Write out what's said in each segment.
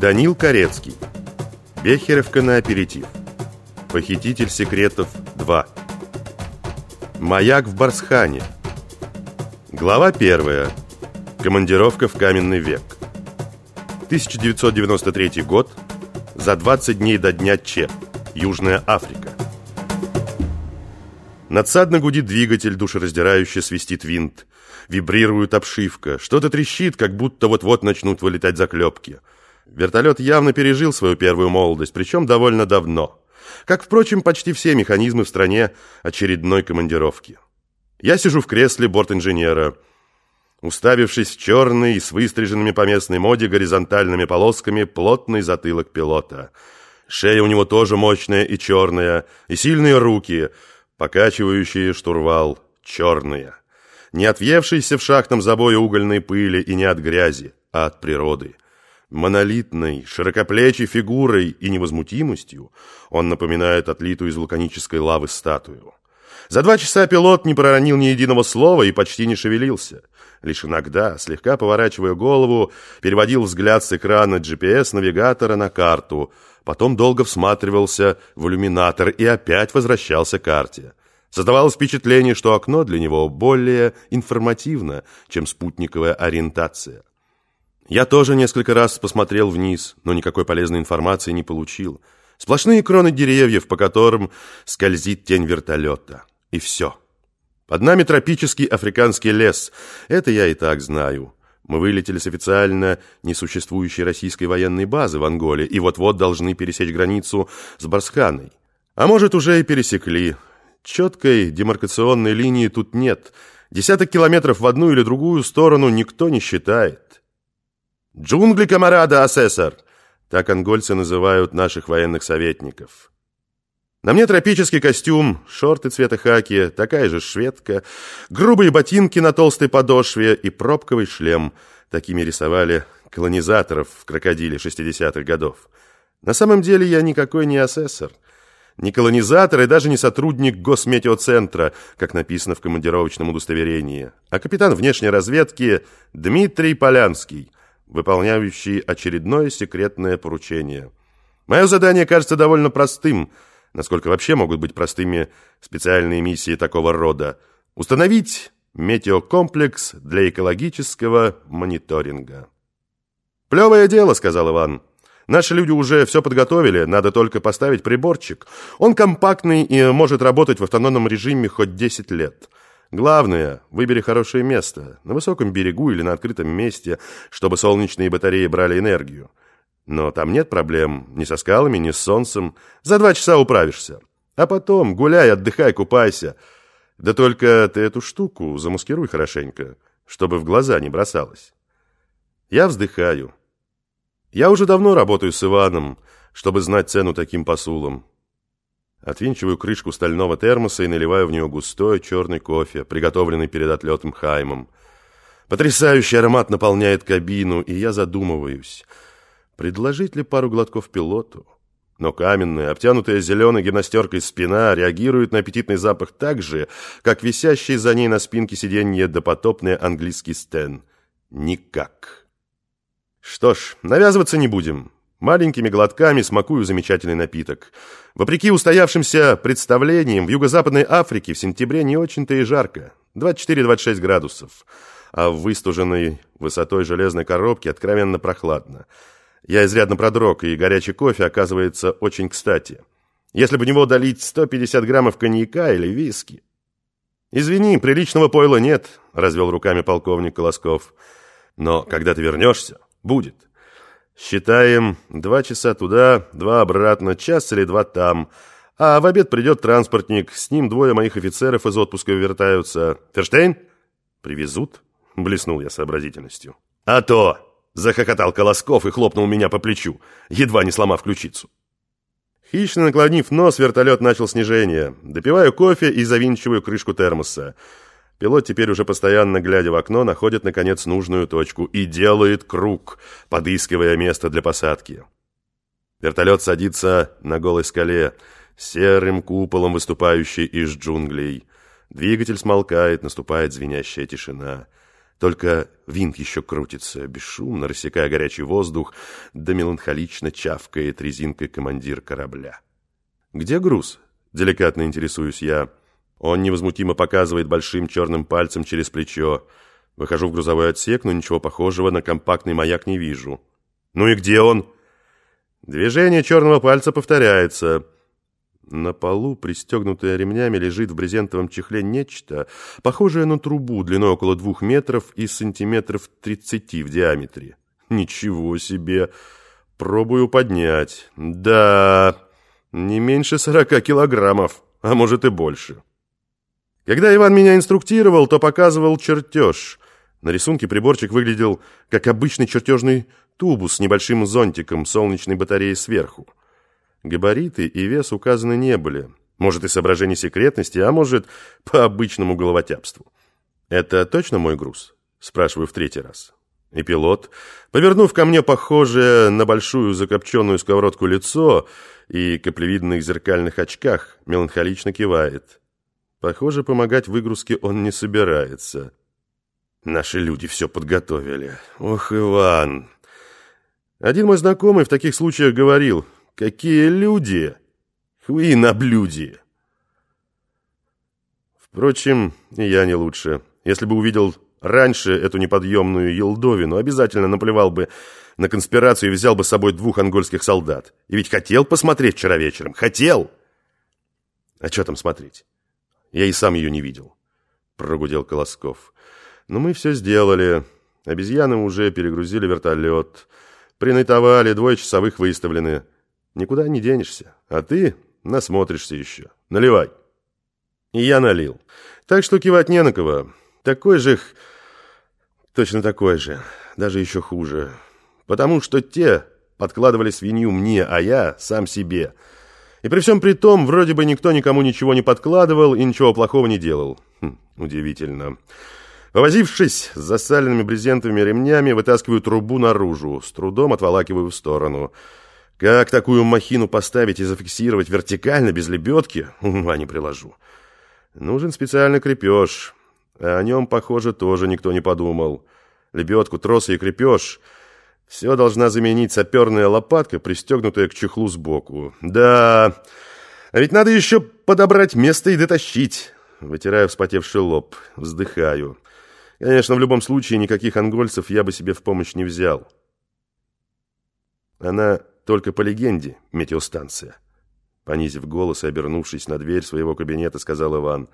Данил Корецкий. Бехеревка на аперитив. Похититель секретов 2. Маяк в Барсхане. Глава 1. Командировка в каменный век. 1993 год. За 20 дней до дня Че. Южная Африка. Надсадно гудит двигатель, душераздирающе свистит винт. Вибрирует обшивка. Что-то трещит, как будто вот-вот начнут вылетать заклепки. Вертолет явно пережил свою первую молодость, причем довольно давно. Как, впрочем, почти все механизмы в стране очередной командировки. Я сижу в кресле борт-инженера, уставившись в черный и с выстриженными по местной моде горизонтальными полосками плотный затылок пилота. Шея у него тоже мощная и черная, и сильные руки, покачивающие штурвал, черные. Не отвевшиеся в шахтном забое угольной пыли и не от грязи, а от природы – Монолитной, широкоплечей фигурой и невозмутимостью он напоминает отлитую из вулканической лавы статую. За два часа пилот не проронил ни единого слова и почти не шевелился. Лишь иногда, слегка поворачивая голову, переводил взгляд с экрана GPS-навигатора на карту, потом долго всматривался в иллюминатор и опять возвращался к карте. Создавалось впечатление, что окно для него более информативно, чем спутниковая ориентация. Я тоже несколько раз посмотрел вниз, но никакой полезной информации не получил. Сплошные кроны деревьев, по которым скользит тень вертолета. И все. Под нами тропический африканский лес. Это я и так знаю. Мы вылетели с официально несуществующей российской военной базы в Анголе и вот-вот должны пересечь границу с Барсханой. А может, уже и пересекли. Четкой демаркационной линии тут нет. Десяток километров в одну или другую сторону никто не считает. «Джунгли, камарада, асессор!» Так ангольцы называют наших военных советников. На мне тропический костюм, шорты цвета хаки, такая же шведка, грубые ботинки на толстой подошве и пробковый шлем. Такими рисовали колонизаторов в крокодиле 60-х годов. На самом деле я никакой не асессор, не колонизатор и даже не сотрудник Госметеоцентра, как написано в командировочном удостоверении, а капитан внешней разведки Дмитрий Полянский – выполняющий очередное секретное поручение. Мое задание кажется довольно простым, насколько вообще могут быть простыми специальные миссии такого рода. Установить метеокомплекс для экологического мониторинга. «Плевое дело», — сказал Иван. «Наши люди уже все подготовили, надо только поставить приборчик. Он компактный и может работать в автономном режиме хоть 10 лет». Главное, выбери хорошее место, на высоком берегу или на открытом месте, чтобы солнечные батареи брали энергию. Но там нет проблем ни со скалами, ни с солнцем. За два часа управишься. А потом гуляй, отдыхай, купайся. Да только ты эту штуку замаскируй хорошенько, чтобы в глаза не бросалось. Я вздыхаю. Я уже давно работаю с Иваном, чтобы знать цену таким посулам. Отвинчиваю крышку стального термоса и наливаю в нее густой черный кофе, приготовленный перед отлетом Хаймом. Потрясающий аромат наполняет кабину, и я задумываюсь, предложить ли пару глотков пилоту. Но каменная, обтянутая зеленой гимнастеркой спина реагирует на аппетитный запах так же, как висящий за ней на спинке сиденья допотопный английский стен. Никак. Что ж, навязываться не будем. Маленькими глотками смакую замечательный напиток. Вопреки устоявшимся представлениям, в Юго-Западной Африке в сентябре не очень-то и жарко. 24-26 градусов. А в выстуженной высотой железной коробке откровенно прохладно. Я изрядно продрог, и горячий кофе оказывается очень кстати. Если бы в него долить 150 граммов коньяка или виски. «Извини, приличного пойла нет», — развел руками полковник Колосков. «Но когда ты вернешься, будет». Считаем два часа туда, два обратно, час или два там. А в обед придет транспортник, с ним двое моих офицеров из отпуска вертаются. Ферштейн? Привезут? Блеснул я сообразительностью. А то! Захохотал Колосков и хлопнул меня по плечу, едва не сломав ключицу. Хищно наклонив нос, вертолет начал снижение. Допиваю кофе и завинчиваю крышку термоса. Пилот теперь уже постоянно, глядя в окно, находит, наконец, нужную точку и делает круг, подыскивая место для посадки. Вертолет садится на голой скале, серым куполом, выступающей из джунглей. Двигатель смолкает, наступает звенящая тишина. Только винт еще крутится, бесшумно рассекая горячий воздух, да меланхолично чавкает резинкой командир корабля. «Где груз?» – деликатно интересуюсь я. Он невозмутимо показывает большим черным пальцем через плечо. Выхожу в грузовой отсек, но ничего похожего на компактный маяк не вижу. «Ну и где он?» Движение черного пальца повторяется – на полу, пристегнутое ремнями, лежит в брезентовом чехле нечто, похожее на трубу длиной около двух метров и сантиметров тридцати в диаметре. Ничего себе! Пробую поднять. Да, не меньше сорока килограммов, а может и больше. Когда Иван меня инструктировал, то показывал чертеж. На рисунке приборчик выглядел как обычный чертежный тубус с небольшим зонтиком солнечной батареи сверху. Габариты и вес указаны не были. Может, и соображение секретности, а может, по обычному головотяпству. «Это точно мой груз?» Спрашиваю в третий раз. И пилот, повернув ко мне похожее на большую закопченную сковородку лицо и каплевидных зеркальных очках, меланхолично кивает. Похоже, помогать выгрузке он не собирается. Наши люди все подготовили. Ох, Иван! Один мой знакомый в таких случаях говорил, Какие люди! Хуи на блюде! Впрочем, я не лучше. Если бы увидел раньше эту неподъемную елдовину, обязательно наплевал бы на конспирацию и взял бы с собой двух ангольских солдат. И ведь хотел посмотреть вчера вечером. Хотел! А что там смотреть? Я и сам ее не видел. Прогудел Колосков. Но мы все сделали. Обезьяны уже перегрузили вертолет. Принайтовали, двое часовых выставлены. Никуда не денешься. А ты насмотришься еще. Наливай. И я налил. Так что кивать не на кого. Такой же... Точно такой же. Даже еще хуже. Потому что те подкладывали свинью мне, а я сам себе. И при всем при том, вроде бы никто никому ничего не подкладывал и ничего плохого не делал. Хм, удивительно. Повозившись с засаленными брезентовыми ремнями, вытаскиваю трубу наружу, с трудом отволакиваю в сторону. Как такую махину поставить и зафиксировать вертикально, без лебедки, ума не приложу. Нужен специальный крепеж. О нем, похоже, тоже никто не подумал. Лебедку, тросы и крепеж — все должна заменить саперная лопатка, пристегнутая к чехлу сбоку. Да, а ведь надо еще подобрать место и дотащить. Вытираю вспотевший лоб, вздыхаю. Конечно, в любом случае никаких ангольцев я бы себе в помощь не взял. Она только по легенде метеостанция. Понизив голос и обернувшись на дверь своего кабинета, сказал Иван.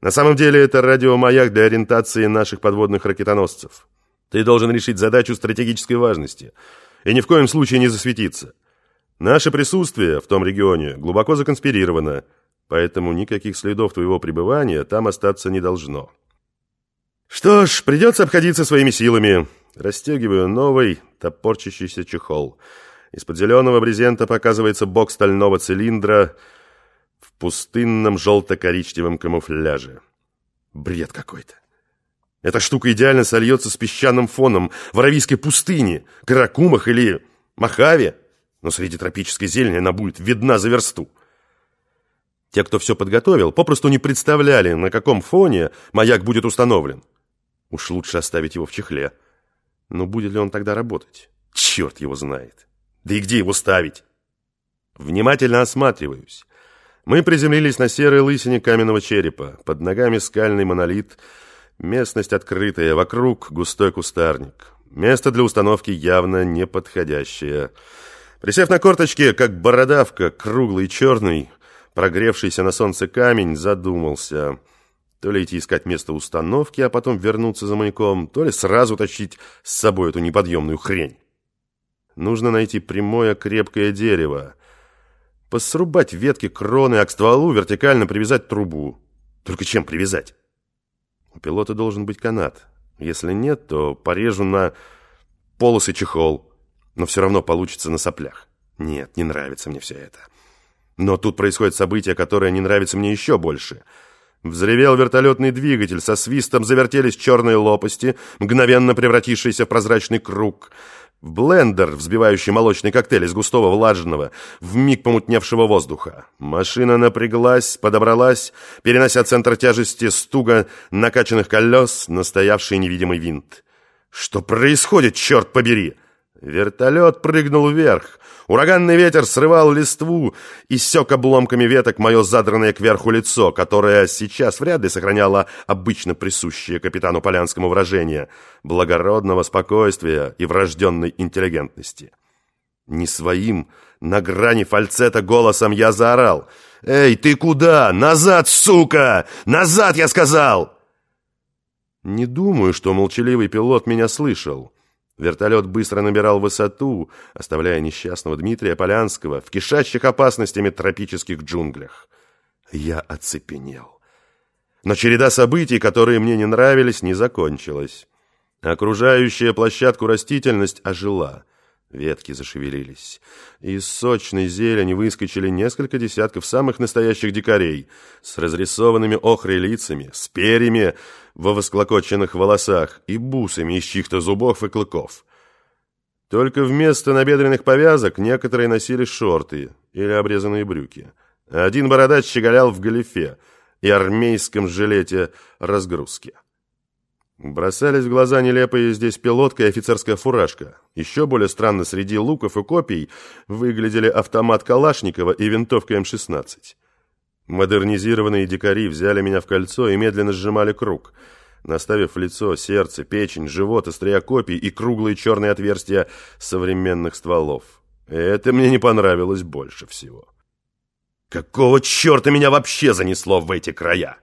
На самом деле это радиомаяк для ориентации наших подводных ракетоносцев. Ты должен решить задачу стратегической важности и ни в коем случае не засветиться. Наше присутствие в том регионе глубоко законспирировано, поэтому никаких следов твоего пребывания там остаться не должно. Что ж, придется обходиться своими силами. Растягиваю новый топорчащийся чехол – из-под зеленого брезента показывается бок стального цилиндра в пустынном желто-коричневом камуфляже. Бред какой-то. Эта штука идеально сольется с песчаным фоном в Аравийской пустыне, Каракумах или Махаве, но среди тропической зелени она будет видна за версту. Те, кто все подготовил, попросту не представляли, на каком фоне маяк будет установлен. Уж лучше оставить его в чехле. Но будет ли он тогда работать? Черт его знает. Да и где его ставить? Внимательно осматриваюсь. Мы приземлились на серой лысине каменного черепа. Под ногами скальный монолит. Местность открытая, вокруг густой кустарник. Место для установки явно неподходящее. Присев на корточки, как бородавка, круглый черный, прогревшийся на солнце камень, задумался. То ли идти искать место установки, а потом вернуться за маяком, то ли сразу тащить с собой эту неподъемную хрень. Нужно найти прямое крепкое дерево. Посрубать ветки кроны, а к стволу вертикально привязать трубу. Только чем привязать? У пилота должен быть канат. Если нет, то порежу на полосы чехол. Но все равно получится на соплях. Нет, не нравится мне все это. Но тут происходит событие, которое не нравится мне еще больше. Взревел вертолетный двигатель, со свистом завертелись черные лопасти, мгновенно превратившиеся в прозрачный круг — в блендер, взбивающий молочный коктейль из густого влажного, в миг помутневшего воздуха. Машина напряглась, подобралась, перенося центр тяжести стуга накачанных колес на стоявший невидимый винт. Что происходит, черт побери? Вертолет прыгнул вверх. Ураганный ветер срывал листву и сек обломками веток мое задранное кверху лицо, которое сейчас вряд ли сохраняло обычно присущее капитану Полянскому выражение благородного спокойствия и врожденной интеллигентности. Не своим, на грани фальцета голосом я заорал. «Эй, ты куда? Назад, сука! Назад, я сказал!» Не думаю, что молчаливый пилот меня слышал. Вертолет быстро набирал высоту, оставляя несчастного Дмитрия Полянского в кишащих опасностями тропических джунглях. Я оцепенел. Но череда событий, которые мне не нравились, не закончилась. Окружающая площадку растительность ожила. Ветки зашевелились. Из сочной зелени выскочили несколько десятков самых настоящих дикарей с разрисованными охрой лицами, с перьями во восклокоченных волосах и бусами из чьих-то зубов и клыков. Только вместо набедренных повязок некоторые носили шорты или обрезанные брюки. Один бородач щеголял в галифе и армейском жилете разгрузки. Бросались в глаза нелепые здесь пилотка и офицерская фуражка. Еще более странно среди луков и копий выглядели автомат Калашникова и винтовка М-16. Модернизированные дикари взяли меня в кольцо и медленно сжимали круг, наставив лицо сердце, печень, живот, острия копий и круглые черные отверстия современных стволов. Это мне не понравилось больше всего. Какого черта меня вообще занесло в эти края?